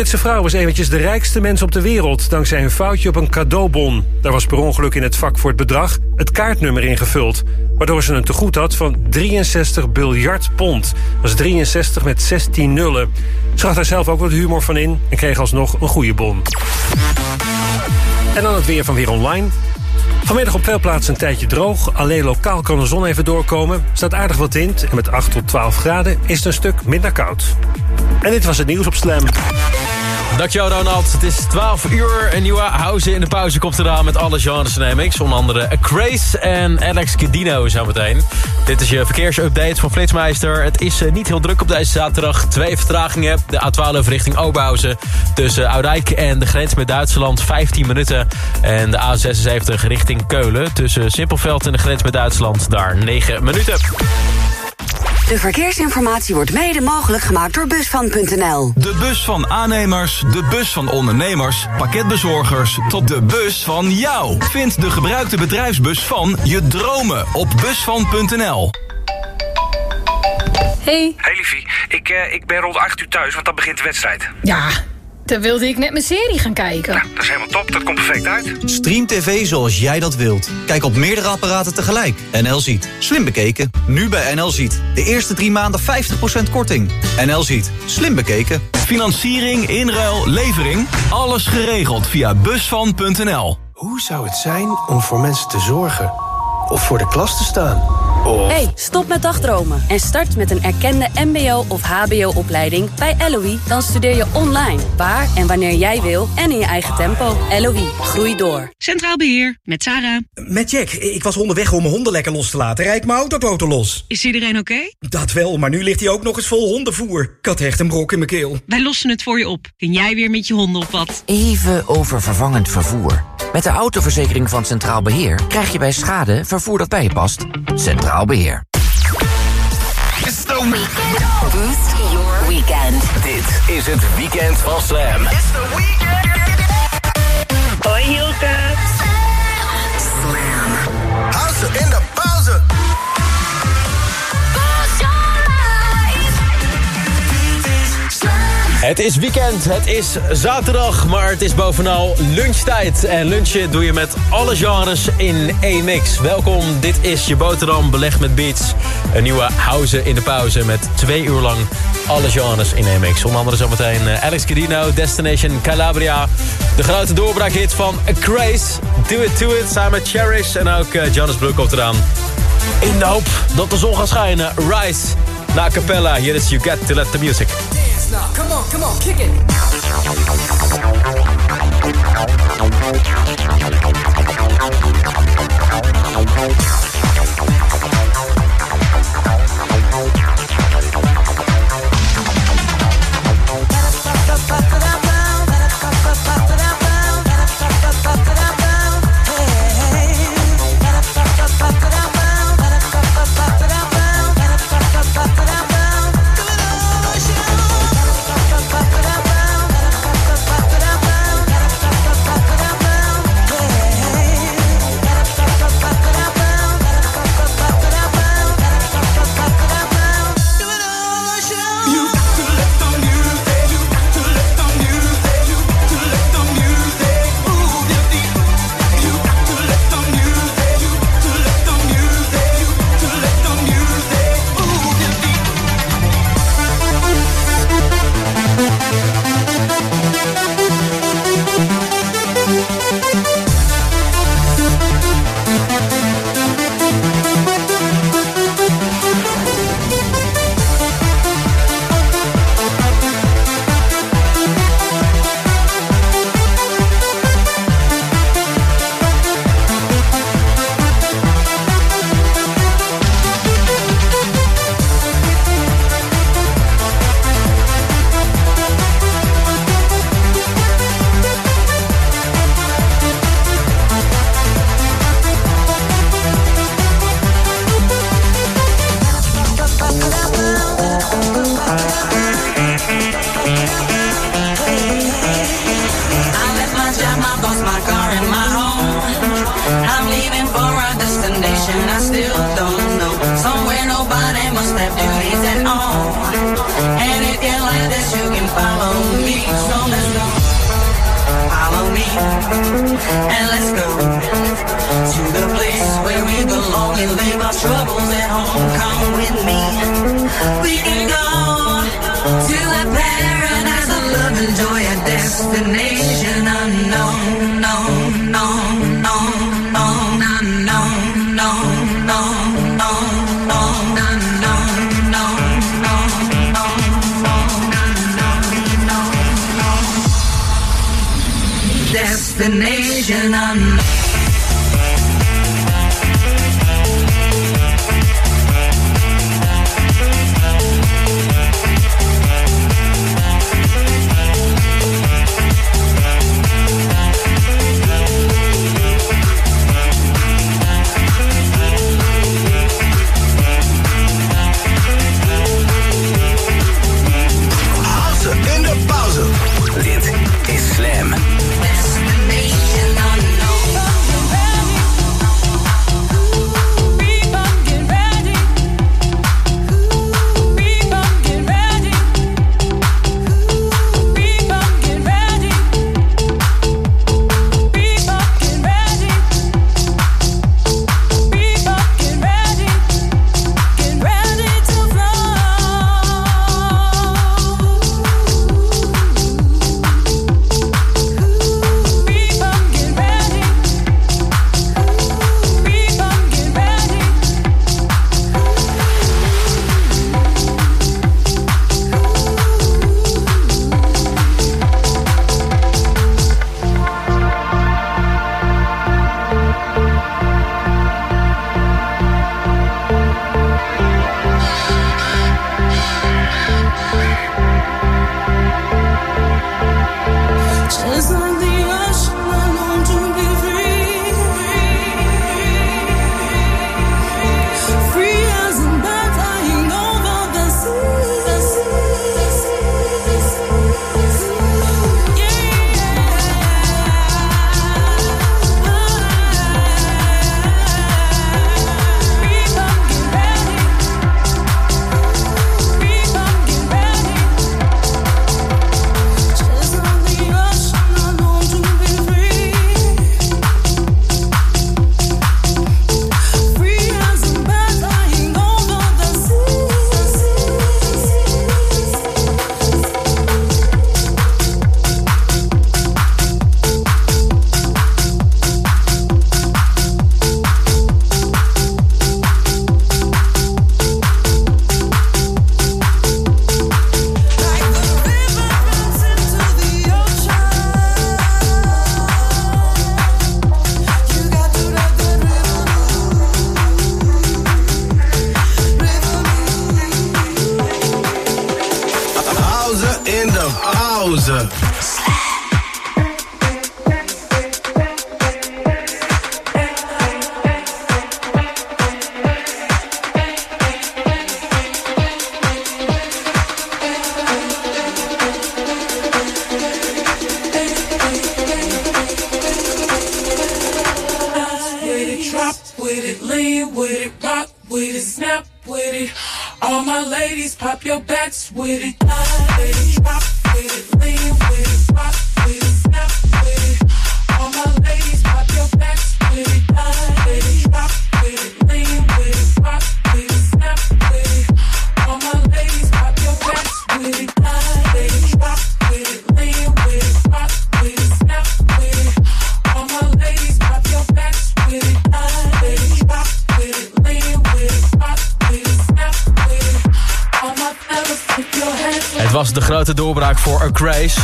Britse vrouw was eventjes de rijkste mens op de wereld... dankzij een foutje op een cadeaubon. Daar was per ongeluk in het vak voor het bedrag het kaartnummer ingevuld... waardoor ze een tegoed had van 63 biljard pond. Dat is 63 met 16 nullen. Ze had daar zelf ook wat humor van in... en kreeg alsnog een goede bon. En dan het weer van Weer Online. Vanmiddag op veel plaatsen een tijdje droog. Alleen lokaal kan de zon even doorkomen. Staat aardig wat wind en met 8 tot 12 graden is het een stuk minder koud. En dit was het nieuws op Slam. Dankjewel Ronald. Het is 12 uur. Een nieuwe house in de pauze komt eraan met alle genres en MX. Onder andere Craze en Alex Cadino zometeen. Dit is je verkeersupdate van Flitsmeister. Het is eh, niet heel druk op deze zaterdag. Twee vertragingen. De A12 richting Oberhausen. Tussen Oudijk en de grens met Duitsland 15 minuten. En de A76 richting Keulen. Tussen Simpelveld en de grens met Duitsland daar 9 minuten. De verkeersinformatie wordt mede mogelijk gemaakt door Busvan.nl. De bus van aannemers, de bus van ondernemers, pakketbezorgers... tot de bus van jou. Vind de gebruikte bedrijfsbus van je dromen op Busvan.nl. Hey. Hey liefie, ik, uh, ik ben rond 8 uur thuis, want dan begint de wedstrijd. Ja, dan wilde ik net mijn serie gaan kijken. Nou, dat is helemaal top, dat komt perfect uit. Stream TV zoals jij dat wilt. Kijk op meerdere apparaten tegelijk. NL Ziet. Slim bekeken. Nu bij NL Ziet. De eerste drie maanden 50% korting. NL Ziet. Slim bekeken. Financiering, inruil, levering. Alles geregeld via busvan.nl. Hoe zou het zijn om voor mensen te zorgen? Of voor de klas te staan? Of... Hey, stop met dagdromen en start met een erkende mbo- of hbo-opleiding bij LOE. Dan studeer je online, waar en wanneer jij wil en in je eigen tempo. LOE, groei door. Centraal Beheer, met Sarah. Met Jack. Ik was onderweg om mijn honden lekker los te laten. Rijd mijn autoboten los. Is iedereen oké? Dat wel, maar nu ligt hij ook nog eens vol hondenvoer. Ik had echt een brok in mijn keel. Wij lossen het voor je op. Kun jij weer met je honden op wat? Even over vervangend vervoer. Met de autoverzekering van Centraal Beheer krijg je bij schade vervoer dat bij je past. Centraal Beheer. It's the weekend. Boost your weekend. Dit is het weekend van Slam. It's the weekend. Hoi Hilke. Slam. House in de Het is weekend, het is zaterdag, maar het is bovenal lunchtijd. En lunchen doe je met alle genres in één mix. Welkom, dit is je boterham belegd met beats. Een nieuwe house in de pauze met twee uur lang alle genres in één mix. Onder andere zometeen eh, Alex Cadino, Destination Calabria. De grote doorbraakhit van A Craze, Do It To It, samen met Cherish. En ook uh, Jonas Blue komt eraan. In de hoop dat de zon gaat schijnen, Rise. Na Capella, hier is You Get To Let The Music. now. Come on, come on, kick it.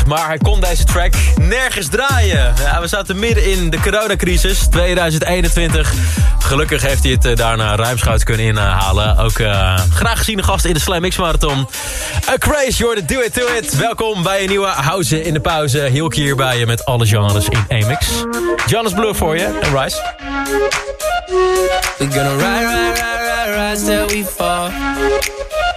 maar hij kon deze track nergens draaien. Ja, we zaten midden in de coronacrisis 2021. Gelukkig heeft hij het eh, daarna ruimschoots kunnen inhalen. Ook eh, graag gezien de gast in de Slam X Marathon. A craze, Jordan, do it, do it. Welkom bij een nieuwe House in de Pauze. Heel hier bij je met alle genres in Amix. John Jonas Blue voor je en Rise. We're gonna ride, ride, ride, ride, ride till we fall.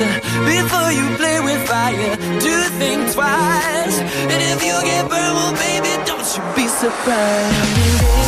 Before you play with fire, do think twice. And if you get burned, well, baby, don't you be surprised.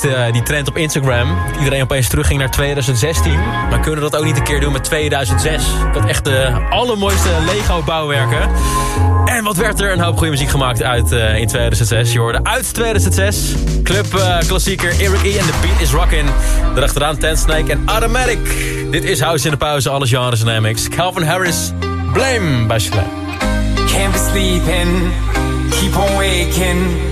Eh, die trend op Instagram. Iedereen opeens terugging naar 2016. Maar kunnen we dat ook niet een keer doen met 2006? Dat echt de allermooiste Lego-bouwwerken. En wat werd er? Een hoop goede muziek gemaakt uit eh, in 2006. Je hoorde uit 2006. Club eh, klassieker Eric E. en The Beat is Rockin'. Daarachteraan Ten Snake en Automatic. Dit is House in de Pauze, alle genres MX Calvin Harris, Blame bij Can't be sleeping, keep on waking.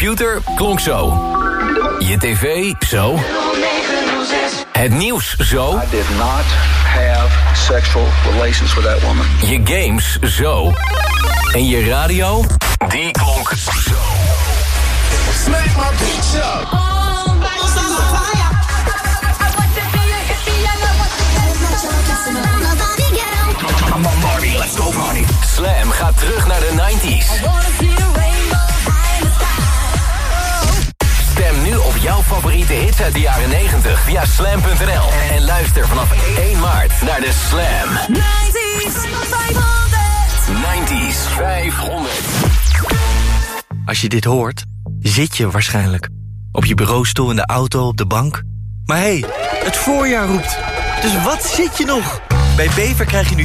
Computer klonk zo. Je tv zo. Het nieuws zo. I did not have sexual relations with that woman. Je games zo. En je radio, die klonk zo. Smack my bitch up. Come on, Marty, let's go, Marty. Slam gaat terug naar de 90s. Jouw favoriete hits uit de jaren 90 via slam.nl. En luister vanaf 1 maart naar de Slam 90s 500. Als je dit hoort, zit je waarschijnlijk. Op je bureaustoel, in de auto, op de bank. Maar hé, hey, het voorjaar roept. Dus wat zit je nog? Bij Bever krijg je nu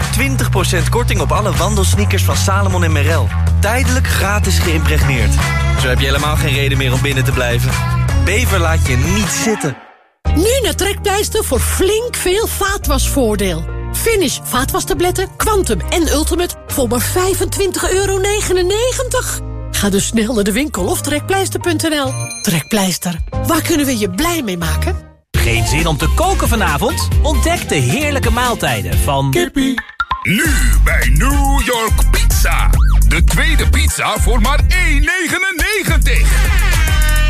20% korting op alle wandelsneakers van Salomon en Merrell. Tijdelijk gratis geïmpregneerd. Zo heb je helemaal geen reden meer om binnen te blijven. Bever laat je niet zitten. Nu naar Trekpleister voor flink veel vaatwasvoordeel. Finish vaatwastabletten, Quantum en Ultimate voor maar 25,99 euro. Ga dus snel naar de winkel of trekpleister.nl. Trekpleister, waar kunnen we je blij mee maken? Geen zin om te koken vanavond? Ontdek de heerlijke maaltijden van... Kippie. Nu bij New York Pizza. De tweede pizza voor maar 1,99.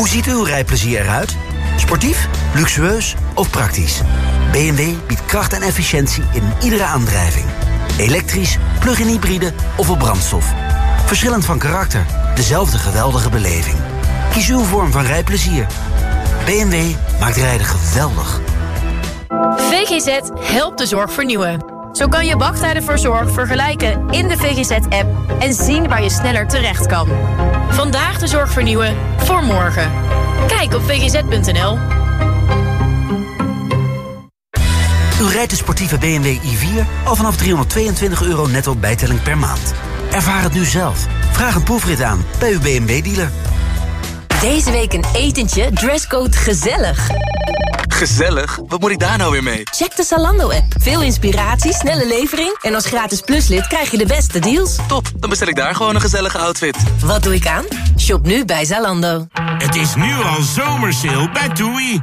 Hoe ziet uw rijplezier eruit? Sportief, luxueus of praktisch? BMW biedt kracht en efficiëntie in iedere aandrijving. Elektrisch, plug-in hybride of op brandstof. Verschillend van karakter, dezelfde geweldige beleving. Kies uw vorm van rijplezier. BMW maakt rijden geweldig. VGZ helpt de zorg vernieuwen. Zo kan je wachttijden voor zorg vergelijken in de VGZ-app en zien waar je sneller terecht kan. Vandaag de zorg vernieuwen voor morgen. Kijk op vgz.nl. U rijdt de sportieve BMW i4 al vanaf 322 euro netto bijtelling per maand. Ervaar het nu zelf. Vraag een proefrit aan bij uw BMW-dealer. Deze week een etentje, dresscode gezellig. Gezellig? Wat moet ik daar nou weer mee? Check de Zalando-app. Veel inspiratie, snelle levering... en als gratis pluslid krijg je de beste deals. Top, dan bestel ik daar gewoon een gezellige outfit. Wat doe ik aan? Shop nu bij Zalando. Het is nu al zomersale bij TUI.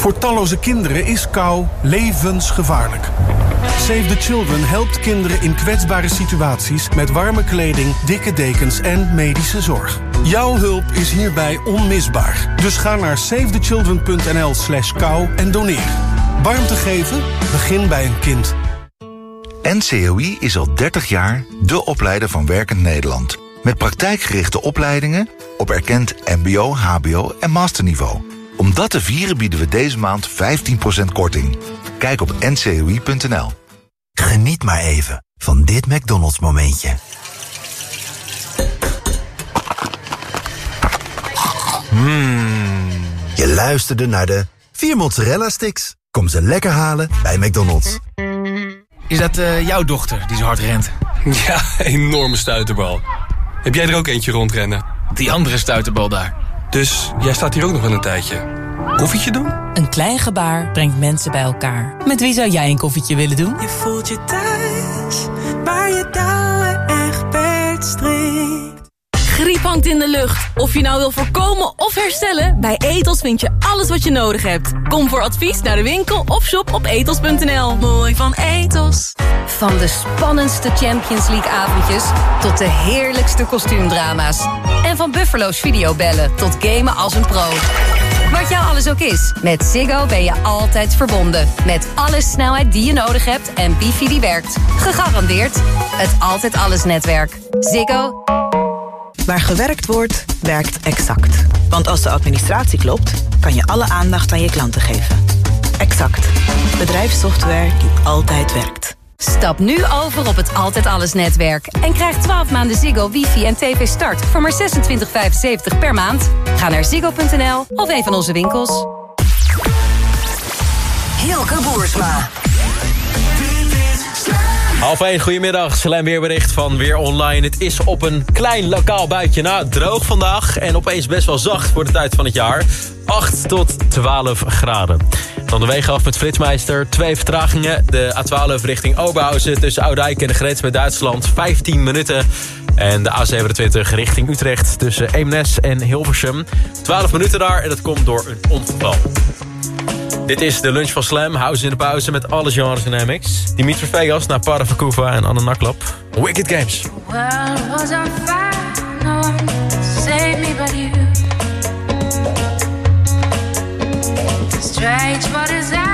Voor talloze kinderen is kou levensgevaarlijk. Save the Children helpt kinderen in kwetsbare situaties... met warme kleding, dikke dekens en medische zorg. Jouw hulp is hierbij onmisbaar. Dus ga naar savethechildren.nl slash kou en doneer. Warmte geven? Begin bij een kind. NCOI is al 30 jaar de opleider van Werkend Nederland. Met praktijkgerichte opleidingen op erkend mbo, hbo en masterniveau. Om dat te vieren bieden we deze maand 15% korting. Kijk op ncoi.nl. Geniet maar even van dit McDonald's momentje. Mmm. Je luisterde naar de vier mozzarella sticks. Kom ze lekker halen bij McDonald's. Is dat eh, jouw dochter die zo hard rent? Ja, enorme stuiterbal. Heb jij er ook eentje rondrennen? Die andere stuiterbal daar. Dus jij staat hier ook nog wel een tijdje. Koffietje doen? Een klein gebaar brengt mensen bij elkaar. Met wie zou jij een koffietje willen doen? Je voelt je thuis, waar je touwen Griep hangt in de lucht. Of je nou wil voorkomen of herstellen, bij Etos vind je alles wat je nodig hebt. Kom voor advies naar de winkel of shop op etos.nl. Mooi van Etos. Van de spannendste Champions League avondjes tot de heerlijkste kostuumdrama's. En van Buffalo's videobellen tot gamen als een pro. Wat jou alles ook is, met Ziggo ben je altijd verbonden. Met alle snelheid die je nodig hebt en wifi die werkt. Gegarandeerd het Altijd Alles netwerk. Ziggo. Waar gewerkt wordt, werkt Exact. Want als de administratie klopt, kan je alle aandacht aan je klanten geven. Exact. Bedrijfssoftware die altijd werkt. Stap nu over op het Altijd Alles netwerk. En krijg 12 maanden Ziggo, wifi en tv start voor maar 26,75 per maand. Ga naar ziggo.nl of een van onze winkels. Hilke Boersma. Half 1, goedemiddag. Selijn weerbericht van Weer Online. Het is op een klein lokaal buitje na droog vandaag. En opeens best wel zacht voor de tijd van het jaar. 8 tot 12 graden. Dan de wegen af met Flitsmeister. Twee vertragingen. De A12 richting Oberhausen tussen Oudijk en de grens met Duitsland. 15 minuten. En de A27 richting Utrecht tussen Eemnes en Hilversum. 12 minuten daar en dat komt door een ongeval. Dit is de lunch van Slam. House in de pauze met alle genres MX. Dimitri Vegas naar Paravakuva en Anne Naklap. Wicked Games. Strange what is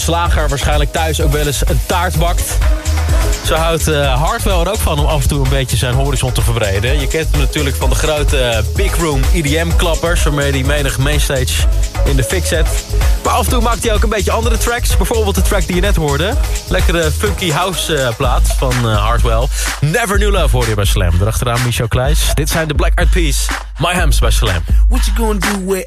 slager waarschijnlijk thuis ook wel eens een taart bakt. Zo houdt eh Hartwell er ook van om af en toe een beetje zijn horizon te verbreden. Je kent hem natuurlijk van de grote Big Room EDM-klappers... waarmee hij menig mainstage in de fik zet. Maar af en toe maakt hij ook een beetje andere tracks. Bijvoorbeeld de track die je net hoorde. Lekkere funky house eh, plaat van eh, Hartwell. Never New Love hoorde je bij Slam. Daarachteraan Michel Kleis. Dit zijn de Black Eyed Peas. My Hams bij Slam. What you gonna do with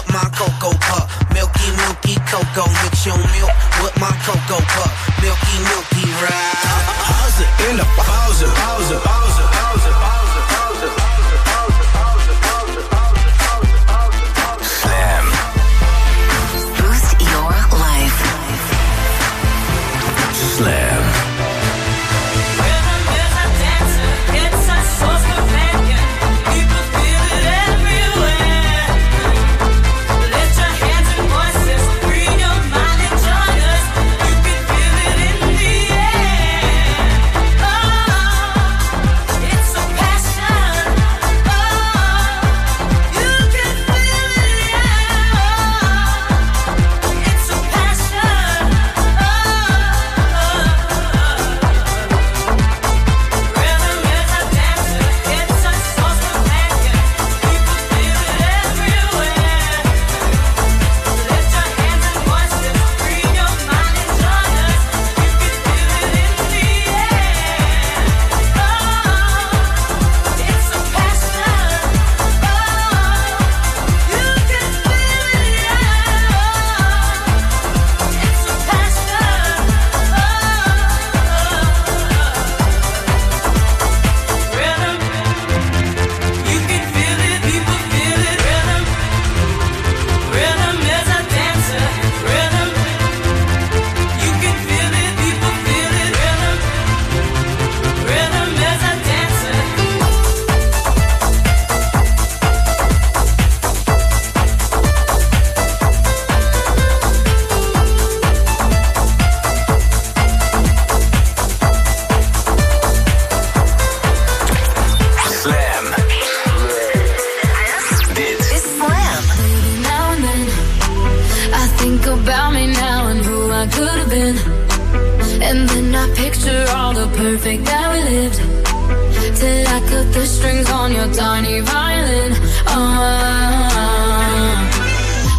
Uh-huh.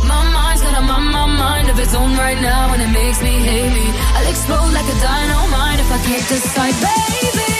My mind's got a mind, of its own right now, and it makes me hate me. I'll explode like a dynamite if I can't decide, baby.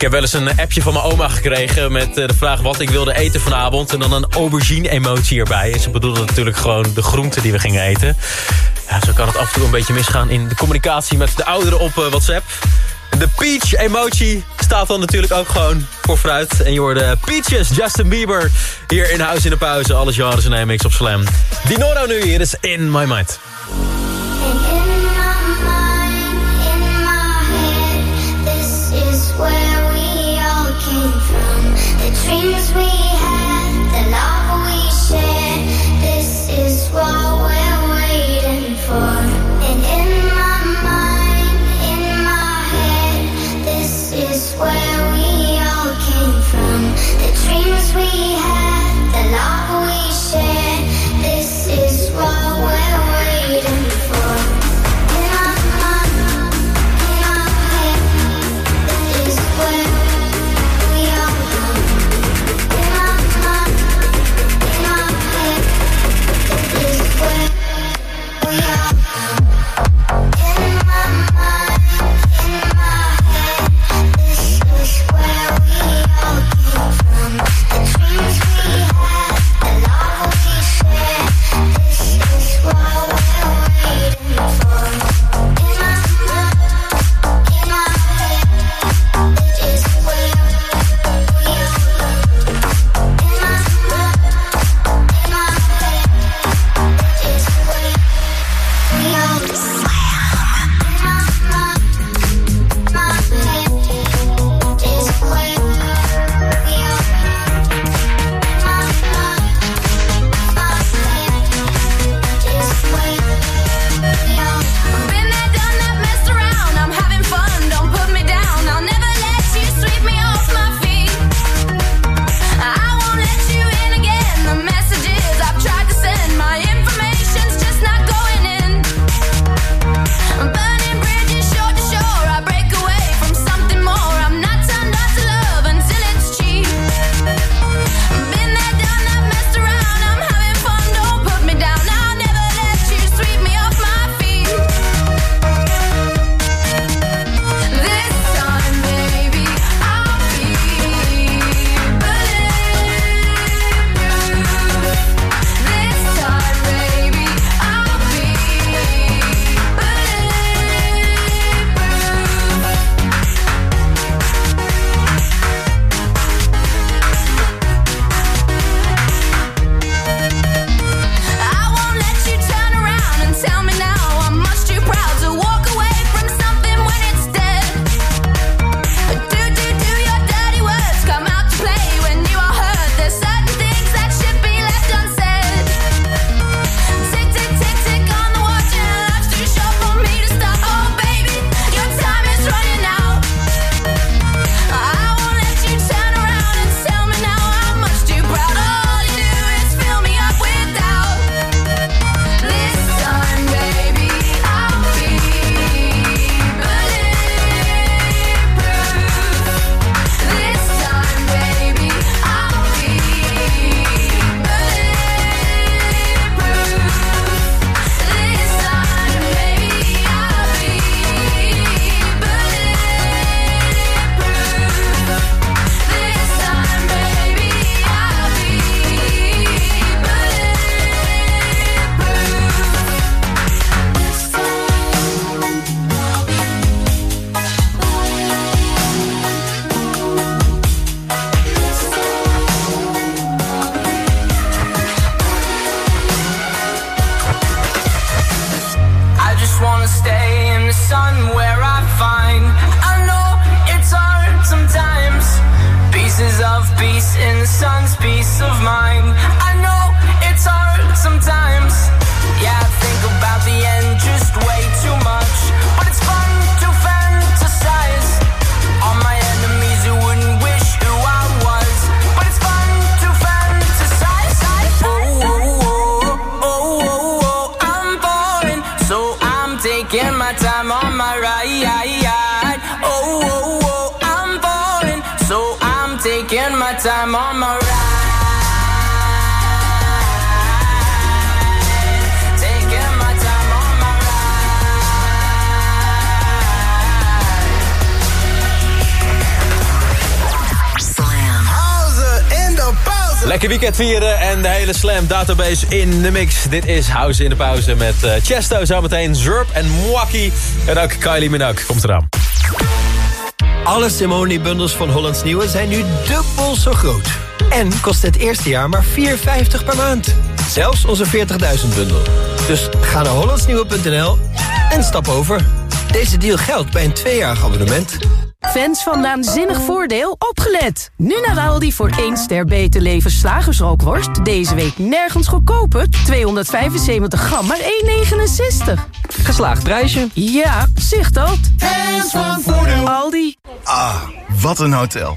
Ik heb wel eens een appje van mijn oma gekregen met eh, de vraag wat ik wilde eten vanavond. En dan een aubergine-emotie erbij. Ze bedoelde natuurlijk gewoon de groenten die we gingen eten. Ja, zo kan het af en toe een beetje misgaan in de communicatie met de ouderen op eh, WhatsApp. De peach-emoji staat dan natuurlijk ook gewoon voor fruit. En je hoorde Peaches, Justin Bieber, hier in Huis in de Pauze. Alles jaren zijn mix op Slam. Dinoro nu, hier is In My Mind. In my mind, in my head, this is where sun where I find. I know it's hard sometimes. Pieces of peace in the sun's peace of mind. I know it's hard sometimes. Yeah, I think about the end just way Lekker weekend vieren en de hele Slam database in de mix. Dit is House in de pauze met eh, Chesto, zometeen Zurp en Mwaki. En ook Kylie Minogue komt eraan. Alle Simone-bundels van Hollands Nieuwe zijn nu dubbel zo groot. En kost het eerste jaar maar 4,50 per maand. Zelfs onze 40.000-bundel. Dus ga naar hollandsnieuwe.nl en stap over. Deze deal geldt bij een tweejarig abonnement. Fans van Naanzinnig Voordeel, opgelet! Nu naar Aldi voor 1 ster beter leven slagersrookworst. Deze week nergens goedkoper. 275 gram, maar 1,69. Geslaagd prijsje. Ja, zicht dat. Fans van Voordeel. Aldi. Ah, wat een hotel.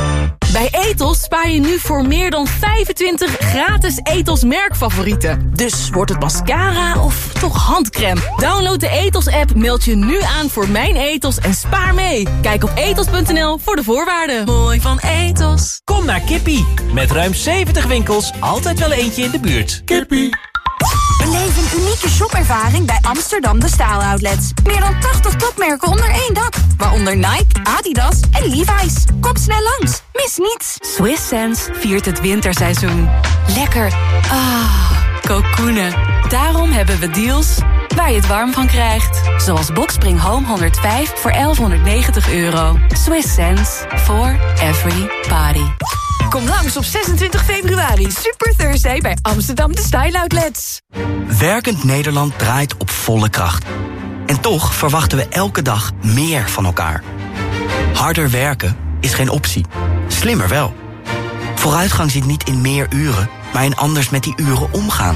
Bij Etos spaar je nu voor meer dan 25 gratis Etos merkfavorieten. Dus wordt het mascara of toch handcrème? Download de Etos app, meld je nu aan voor Mijn Etos en spaar mee. Kijk op etos.nl voor de voorwaarden. Mooi van Etos. Kom naar Kippie. Met ruim 70 winkels, altijd wel eentje in de buurt. Kippie. Beleef een unieke shopervaring bij Amsterdam De Staal Outlets. Meer dan 80 topmerken onder één dak. Waaronder Nike, Adidas en Levi's. Kom snel langs. Mis niets. Swiss Sense viert het winterseizoen. Lekker. Ah, kokoenen. Daarom hebben we deals waar je het warm van krijgt. Zoals Boxspring Home 105 voor 1190 euro. Swiss Sense for every party. Kom langs op 26 februari. Super Thursday bij Amsterdam De Style Outlets. Werkend Nederland draait op volle kracht. En toch verwachten we elke dag meer van elkaar. Harder werken is geen optie. Slimmer wel. Vooruitgang zit niet in meer uren, maar in anders met die uren omgaan.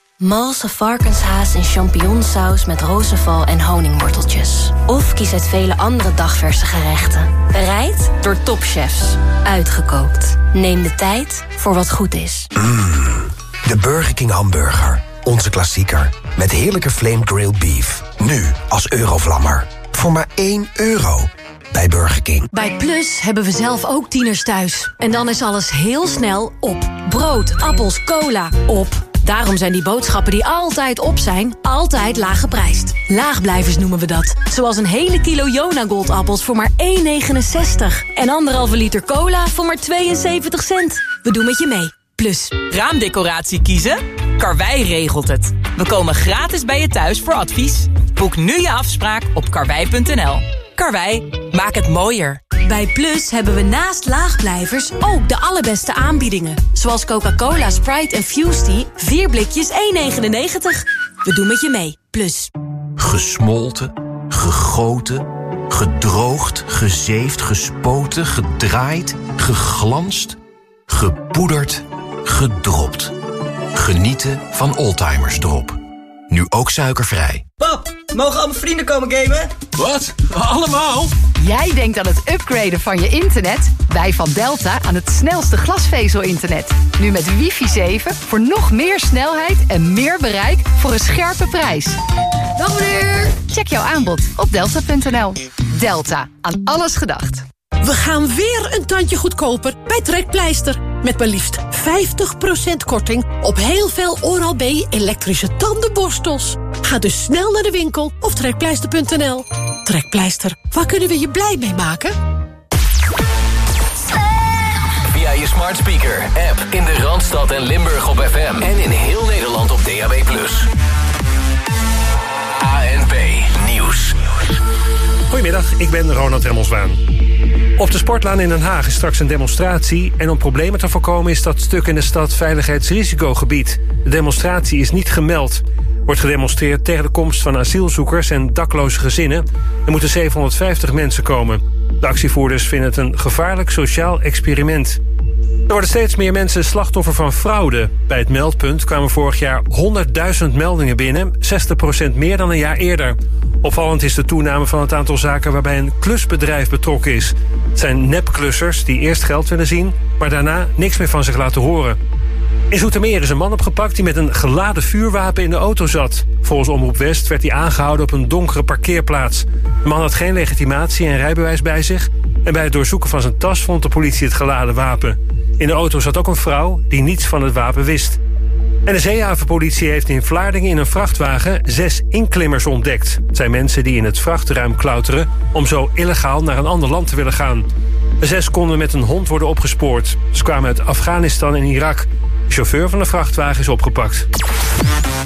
Malse varkenshaas in champignonsaus met rozenval en honingworteltjes. Of kies uit vele andere dagverse gerechten. Bereid door topchefs. Uitgekookt. Neem de tijd voor wat goed is. De Burger King hamburger. Onze klassieker. Met heerlijke flame grilled beef. Nu als eurovlammer. Voor maar 1 euro. Bij Burger King. Bij Plus hebben we zelf ook tieners thuis. En dan is alles heel snel op. Brood, appels, cola, op. Daarom zijn die boodschappen die altijd op zijn, altijd laag geprijsd. Laagblijvers noemen we dat. Zoals een hele kilo Jona Goldappels voor maar 1,69. En anderhalve liter cola voor maar 72 cent. We doen met je mee. Plus. Raamdecoratie kiezen? Karwei regelt het. We komen gratis bij je thuis voor advies. Boek nu je afspraak op karwei.nl. Karwei, maak het mooier. Bij Plus hebben we naast laagblijvers ook de allerbeste aanbiedingen. Zoals Coca-Cola, Sprite en Fusty. 4 blikjes 1,99. We doen met je mee. Plus. Gesmolten, gegoten, gedroogd, gezeefd, gespoten, gedraaid, geglanst, gepoederd, gedropt. Genieten van Oldtimers Drop. Nu ook suikervrij. Pap, mogen al mijn vrienden komen gamen? Wat? Allemaal? Jij denkt aan het upgraden van je internet? Wij van Delta aan het snelste glasvezel-internet. Nu met wifi 7 voor nog meer snelheid en meer bereik voor een scherpe prijs. Dag meneer! Check jouw aanbod op delta.nl. Delta, aan alles gedacht. We gaan weer een tandje goedkoper bij Trekpleister. Met maar liefst 50% korting op heel veel Oral-B elektrische tandenborstels. Ga dus snel naar de winkel of trekpleister.nl. Trekpleister, waar kunnen we je blij mee maken? Via je smart speaker, app in de Randstad en Limburg op FM. En in heel Nederland op DAB+. ANP Nieuws. Goedemiddag, ik ben Ronald Remmelswaan. Op de Sportlaan in Den Haag is straks een demonstratie... en om problemen te voorkomen is dat stuk in de stad veiligheidsrisicogebied. De demonstratie is niet gemeld. Wordt gedemonstreerd tegen de komst van asielzoekers en dakloze gezinnen. Er moeten 750 mensen komen. De actievoerders vinden het een gevaarlijk sociaal experiment. Er worden steeds meer mensen slachtoffer van fraude. Bij het meldpunt kwamen vorig jaar 100.000 meldingen binnen, 60% meer dan een jaar eerder. Opvallend is de toename van het aantal zaken waarbij een klusbedrijf betrokken is. Het zijn nepklussers die eerst geld willen zien, maar daarna niks meer van zich laten horen. In Zoetermeer is een man opgepakt die met een geladen vuurwapen in de auto zat. Volgens Omroep West werd hij aangehouden op een donkere parkeerplaats. De man had geen legitimatie en rijbewijs bij zich... en bij het doorzoeken van zijn tas vond de politie het geladen wapen. In de auto zat ook een vrouw die niets van het wapen wist. En de zeehavenpolitie heeft in Vlaardingen in een vrachtwagen zes inklimmers ontdekt. Het zijn mensen die in het vrachtruim klauteren... om zo illegaal naar een ander land te willen gaan. De zes konden met een hond worden opgespoord. Ze kwamen uit Afghanistan en Irak. Chauffeur van de vrachtwagen is opgepakt.